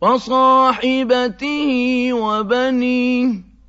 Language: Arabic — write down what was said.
وصاحبته وبنيه